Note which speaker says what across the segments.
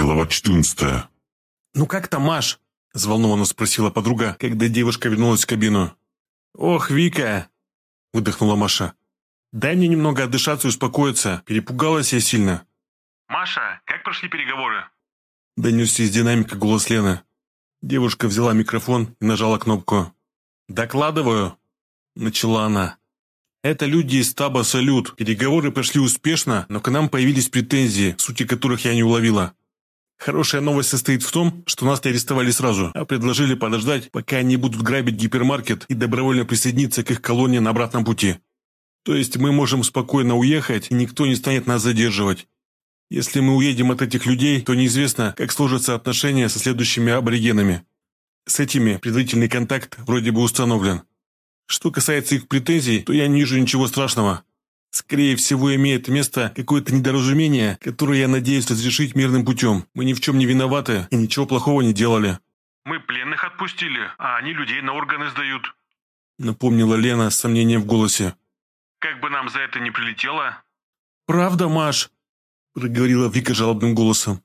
Speaker 1: Глава 14.
Speaker 2: «Ну как там, Маш?» – взволнованно спросила подруга, когда девушка вернулась в кабину. «Ох, Вика!» – выдохнула Маша. «Дай мне немного отдышаться и успокоиться. Перепугалась я сильно».
Speaker 3: «Маша, как прошли переговоры?»
Speaker 2: Донесся из динамика голос Лены. Девушка взяла микрофон и нажала кнопку. «Докладываю», – начала она. «Это люди из стаба «Салют». Переговоры прошли успешно, но к нам появились претензии, сути которых я не уловила. Хорошая новость состоит в том, что нас не арестовали сразу, а предложили подождать, пока они будут грабить гипермаркет и добровольно присоединиться к их колонии на обратном пути. То есть мы можем спокойно уехать, и никто не станет нас задерживать. Если мы уедем от этих людей, то неизвестно, как сложатся отношения со следующими аборигенами. С этими предварительный контакт вроде бы установлен. Что касается их претензий, то я не вижу ничего страшного. Скорее всего, имеет место какое-то недоразумение, которое я надеюсь разрешить мирным путем. Мы ни в чем не виноваты и ничего плохого не делали».
Speaker 3: «Мы пленных отпустили, а они людей на органы сдают»,
Speaker 2: напомнила Лена с сомнением в голосе.
Speaker 3: «Как бы нам за это не прилетело?»
Speaker 2: «Правда, Маш?» проговорила Вика жалобным голосом.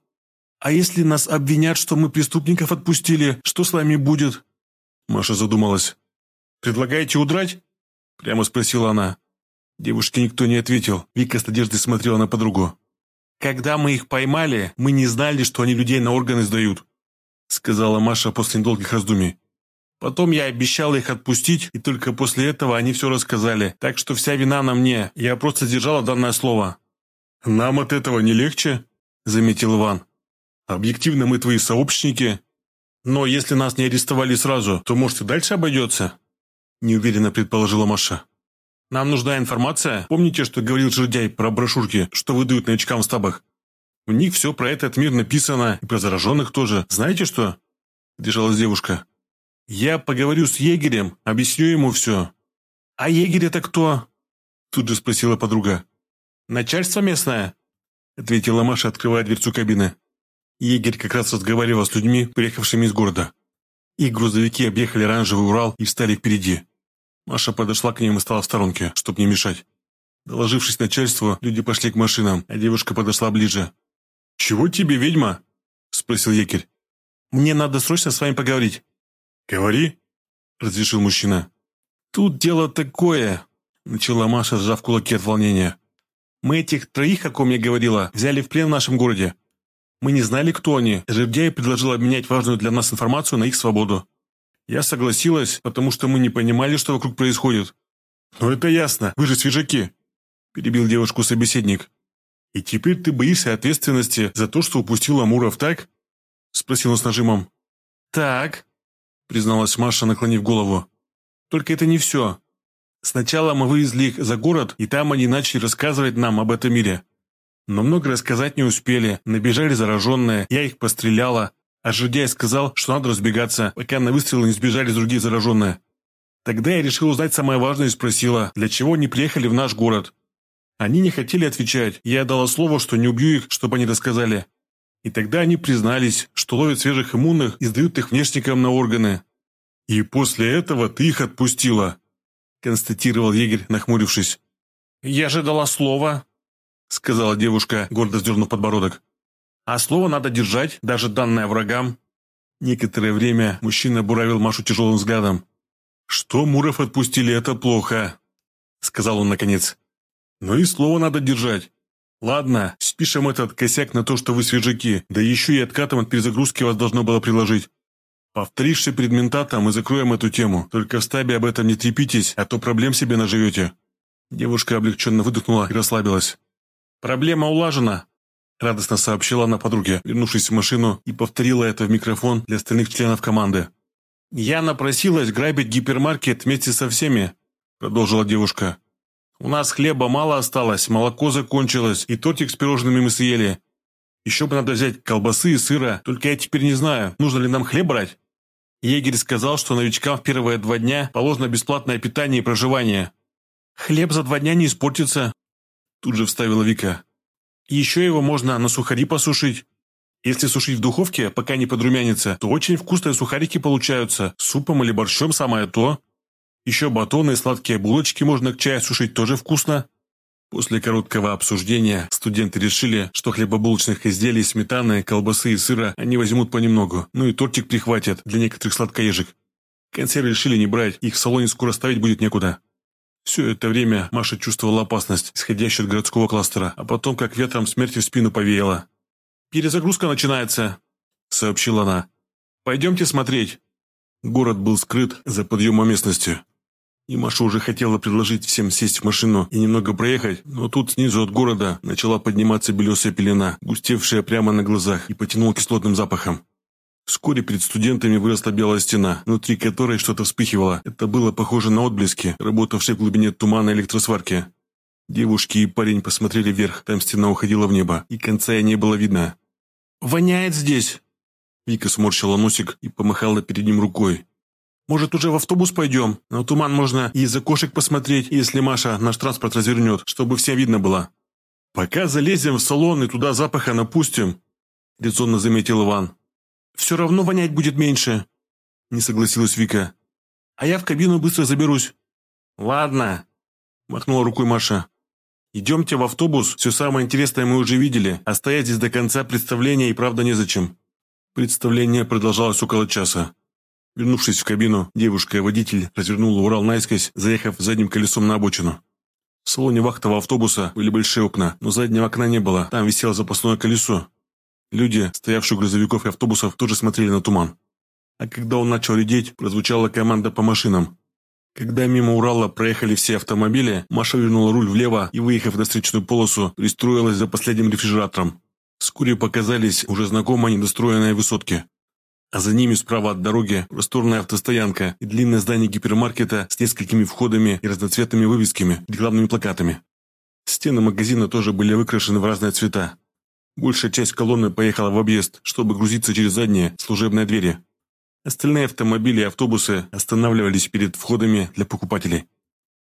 Speaker 2: «А если нас обвинят, что мы преступников отпустили, что с нами будет?» Маша задумалась. «Предлагаете удрать?» Прямо спросила она. Девушке никто не ответил. Вика с надеждой смотрела на подругу. «Когда мы их поймали, мы не знали, что они людей на органы сдают», сказала Маша после недолгих раздумий. Потом я обещала их отпустить, и только после этого они все рассказали. Так что вся вина на мне. Я просто держала данное слово». «Нам от этого не легче», – заметил Иван. «Объективно мы твои сообщники. Но если нас не арестовали сразу, то, может, и дальше обойдется?» – неуверенно предположила Маша. Нам нужна информация. Помните, что говорил Жердяй про брошюрки, что выдают новичкам в стабах? У них все про этот мир написано, и про зараженных тоже. Знаете что?» Держалась девушка. «Я поговорю с егерем, объясню ему все». «А егерь это кто?» Тут же спросила подруга. «Начальство местное?» Ответила Маша, открывая дверцу кабины. Егерь как раз разговаривал с людьми, приехавшими из города. Их грузовики объехали оранжевый Урал и встали впереди. Маша подошла к ним и стала в сторонке, чтобы не мешать. Доложившись начальству, люди пошли к машинам, а девушка подошла ближе. «Чего тебе, ведьма?» – спросил егерь. «Мне надо срочно с вами поговорить». «Говори», – разрешил мужчина. «Тут дело такое», – начала Маша, сжав кулаки от волнения. «Мы этих троих, о ком я говорила, взяли в плен в нашем городе. Мы не знали, кто они. Жердяй предложил обменять важную для нас информацию на их свободу. Я согласилась, потому что мы не понимали, что вокруг происходит. «Но это ясно, вы же свежаки», – перебил девушку собеседник. «И теперь ты боишься ответственности за то, что упустила Муров, так?» – спросил он с нажимом. «Так», – призналась Маша, наклонив голову. «Только это не все. Сначала мы вывезли их за город, и там они начали рассказывать нам об этом мире. Но много рассказать не успели, набежали зараженные, я их постреляла, а Жудяй сказал, что надо разбегаться, пока на выстрелы не сбежали другие зараженные. Тогда я решил узнать самое важное и спросила, для чего они приехали в наш город. Они не хотели отвечать, я дала слово, что не убью их, чтобы они рассказали. И тогда они признались, что ловят свежих иммунных и сдают их внешникам на органы. «И после этого ты их отпустила», – констатировал егерь, нахмурившись. «Я же дала слово», – сказала девушка, гордо сдернув подбородок. А слово надо держать, даже данное врагам. Некоторое время мужчина буравил Машу тяжелым взглядом. «Что Муров отпустили, это плохо», — сказал он наконец. «Но и слово надо держать. Ладно, спишем этот косяк на то, что вы свежаки, да еще и откатом от перезагрузки вас должно было приложить. Повторишься перед ментатом и закроем эту тему. Только в стабе об этом не трепитесь, а то проблем себе наживете». Девушка облегченно выдохнула и расслабилась. «Проблема улажена», Радостно сообщила она подруге, вернувшись в машину, и повторила это в микрофон для остальных членов команды. «Я напросилась грабить гипермаркет вместе со всеми», – продолжила девушка. «У нас хлеба мало осталось, молоко закончилось, и тортик с пирожными мы съели. Еще бы надо взять колбасы и сыра, только я теперь не знаю, нужно ли нам хлеб брать». Егерь сказал, что новичкам в первые два дня положено бесплатное питание и проживание. «Хлеб за два дня не испортится», – тут же вставила Вика. Еще его можно на сухари посушить. Если сушить в духовке, пока не подрумянится, то очень вкусные сухарики получаются. Супом или борщом самое то. Еще батоны и сладкие булочки можно к чаю сушить тоже вкусно. После короткого обсуждения студенты решили, что хлебобулочных изделий, сметаны, колбасы и сыра они возьмут понемногу, ну и тортик прихватят для некоторых сладкоежек. Консервы решили не брать, их в салоне скоро ставить будет некуда. Все это время Маша чувствовала опасность, исходящую от городского кластера, а потом как ветром смерти в спину повеяло. «Перезагрузка начинается», — сообщила она. «Пойдемте смотреть». Город был скрыт за подъемом местностью. И Маша уже хотела предложить всем сесть в машину и немного проехать, но тут снизу от города начала подниматься белесая пелена, густевшая прямо на глазах и потянула кислотным запахом. Вскоре перед студентами выросла белая стена, внутри которой что-то вспыхивало. Это было похоже на отблески, работавшие в глубине тумана электросварки. Девушки и парень посмотрели вверх, там стена уходила в небо, и конца и не было видно. «Воняет здесь!» Вика сморщила носик и помахала перед ним рукой. Может, уже в автобус пойдем? На туман можно и из окошек посмотреть, если Маша наш транспорт развернет, чтобы всем видно было. Пока залезем в салон и туда запаха напустим, резонно заметил Иван. Все равно вонять будет меньше, не согласилась Вика. А я в кабину быстро заберусь. Ладно, махнула рукой Маша. Идемте в автобус, все самое интересное мы уже видели, а стоять здесь до конца представления и правда незачем. Представление продолжалось около часа. Вернувшись в кабину, девушка и водитель развернула Урал наискось, заехав задним колесом на обочину. В салоне вахтового автобуса были большие окна, но заднего окна не было, там висело запасное колесо. Люди, стоявшие у грузовиков и автобусов, тоже смотрели на туман. А когда он начал редеть, прозвучала команда по машинам. Когда мимо Урала проехали все автомобили, Маша вернула руль влево и, выехав на встречную полосу, пристроилась за последним рефрижератором. Вскоре показались уже знакомые недостроенные высотки а за ними справа от дороги просторная автостоянка и длинное здание гипермаркета с несколькими входами и разноцветными вывесками, рекламными плакатами. Стены магазина тоже были выкрашены в разные цвета. Большая часть колонны поехала в объезд, чтобы грузиться через задние служебные двери. Остальные автомобили и автобусы останавливались перед входами для покупателей.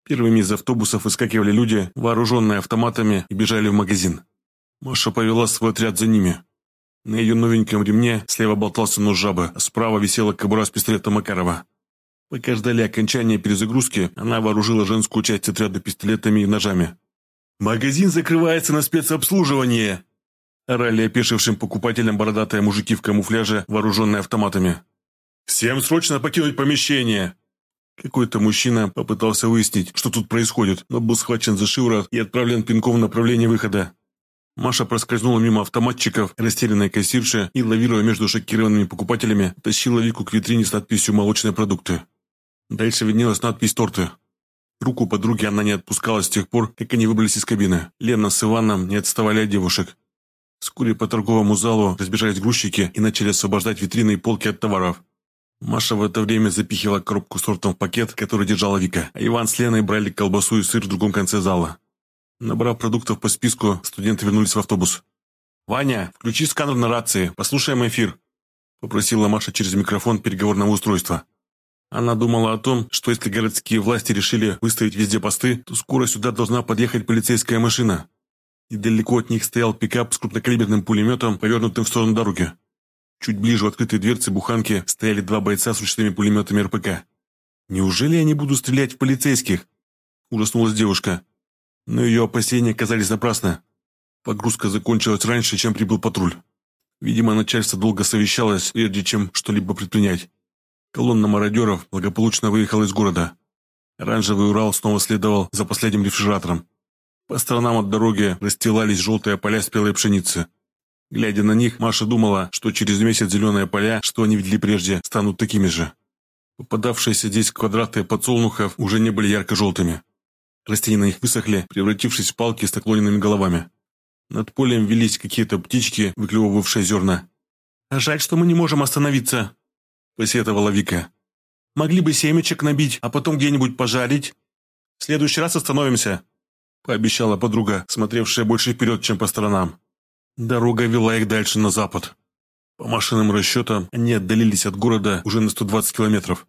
Speaker 2: Первыми из автобусов выскакивали люди, вооруженные автоматами, и бежали в магазин. Маша повела свой отряд за ними. На ее новеньком ремне слева болтался нож жабы, а справа висела кобура с пистолетом Макарова. Пока ждали окончания перезагрузки, она вооружила женскую часть отряда пистолетами и ножами. «Магазин закрывается на спецобслуживание!» Орали опешившим покупателям бородатые мужики в камуфляже, вооруженные автоматами. «Всем срочно покинуть помещение!» Какой-то мужчина попытался выяснить, что тут происходит, но был схвачен за шиворот и отправлен пинком в направлении выхода. Маша проскользнула мимо автоматчиков, растерянной кассирши и, лавируя между шокированными покупателями, тащила Вику к витрине с надписью «Молочные продукты». Дальше виднелась надпись «Торты». Руку подруги она не отпускала с тех пор, как они выбрались из кабины. Лена с Иваном не отставали от девушек. Вскоре по торговому залу разбежались грузчики и начали освобождать витрины и полки от товаров. Маша в это время запихивала коробку с тортом в пакет, который держала Вика, а Иван с Леной брали колбасу и сыр в другом конце зала. Набрав продуктов по списку, студенты вернулись в автобус. «Ваня, включи сканер на рации, послушаем эфир», – попросила Маша через микрофон переговорного устройства. Она думала о том, что если городские власти решили выставить везде посты, то скоро сюда должна подъехать полицейская машина. И далеко от них стоял пикап с крупнокалиберным пулеметом, повернутым в сторону дороги. Чуть ближе у открытой дверцы буханки стояли два бойца с ручными пулеметами РПК. «Неужели они будут стрелять в полицейских?» – ужаснулась девушка. Но ее опасения казались напрасны. Погрузка закончилась раньше, чем прибыл патруль. Видимо, начальство долго совещалось, прежде чем что-либо предпринять. Колонна мародеров благополучно выехала из города. Оранжевый Урал снова следовал за последним рефрижератором. По сторонам от дороги расстилались желтые поля спелой пшеницы. Глядя на них, Маша думала, что через месяц зеленые поля, что они видели прежде, станут такими же. Попадавшиеся здесь квадраты подсолнухов уже не были ярко-желтыми. Растения на них высохли, превратившись в палки с наклоненными головами. Над полем велись какие-то птички, выклевывавшие зерна. «А жаль, что мы не можем остановиться», – посетовала Вика. «Могли бы семечек набить, а потом где-нибудь пожарить. В следующий раз остановимся», – пообещала подруга, смотревшая больше вперед, чем по сторонам. Дорога вела их дальше на запад. По машинным расчетам они отдалились от города уже на 120 километров.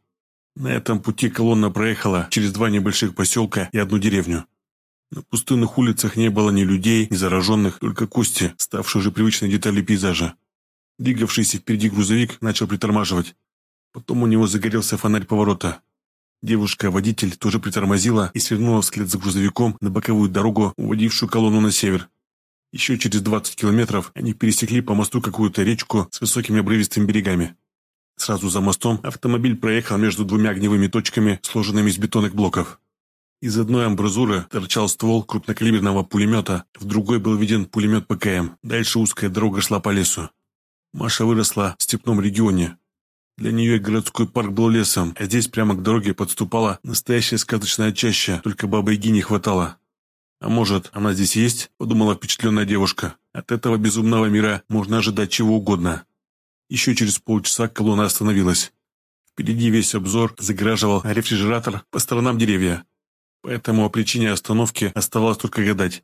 Speaker 2: На этом пути колонна проехала через два небольших поселка и одну деревню. На пустынных улицах не было ни людей, ни зараженных, только кости, ставшие уже привычной деталью пейзажа. Двигавшийся впереди грузовик начал притормаживать. Потом у него загорелся фонарь поворота. Девушка-водитель тоже притормозила и свернула вслед за грузовиком на боковую дорогу, уводившую колонну на север. Еще через 20 километров они пересекли по мосту какую-то речку с высокими обрывистыми берегами. Сразу за мостом автомобиль проехал между двумя огневыми точками, сложенными из бетонных блоков. Из одной амбразуры торчал ствол крупнокалиберного пулемета, в другой был виден пулемет ПКМ. Дальше узкая дорога шла по лесу. Маша выросла в степном регионе. Для нее городской парк был лесом, а здесь прямо к дороге подступала настоящая сказочная чаща, только бабы-яги не хватало. «А может, она здесь есть?» – подумала впечатленная девушка. «От этого безумного мира можно ожидать чего угодно». Еще через полчаса колонна остановилась. Впереди весь обзор заграживал рефрижератор, по сторонам деревья. Поэтому о причине остановки оставалось только гадать.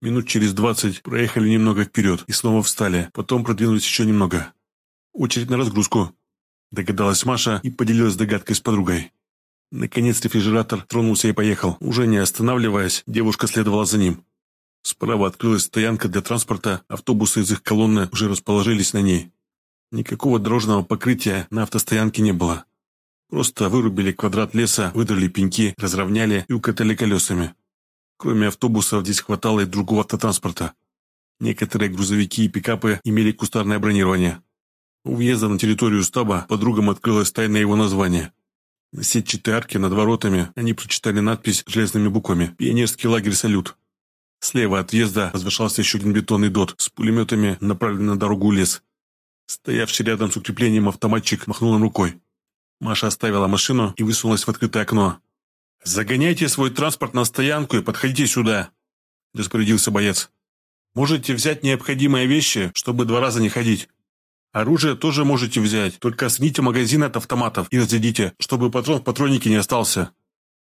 Speaker 2: Минут через двадцать проехали немного вперед и снова встали, потом продвинулись еще немного. «Очередь на разгрузку», – догадалась Маша и поделилась догадкой с подругой. Наконец рефрижератор тронулся и поехал. Уже не останавливаясь, девушка следовала за ним. Справа открылась стоянка для транспорта, автобусы из их колонны уже расположились на ней. Никакого дорожного покрытия на автостоянке не было. Просто вырубили квадрат леса, выдрали пеньки, разровняли и укатали колесами. Кроме автобусов здесь хватало и другого автотранспорта. Некоторые грузовики и пикапы имели кустарное бронирование. У въезда на территорию стаба подругам открылось тайное его название. На сетчатой арке над воротами они прочитали надпись железными буквами «Пионерский лагерь «Салют». Слева от въезда возвышался еще один бетонный дот с пулеметами, направленный на дорогу лес. Стоявший рядом с укреплением автоматчик махнул им рукой. Маша оставила машину и высунулась в открытое окно. «Загоняйте свой транспорт на стоянку и подходите сюда», – распорядился боец. «Можете взять необходимые вещи, чтобы два раза не ходить. Оружие тоже можете взять, только снимите магазин от автоматов и разрядите, чтобы патрон в патроннике не остался».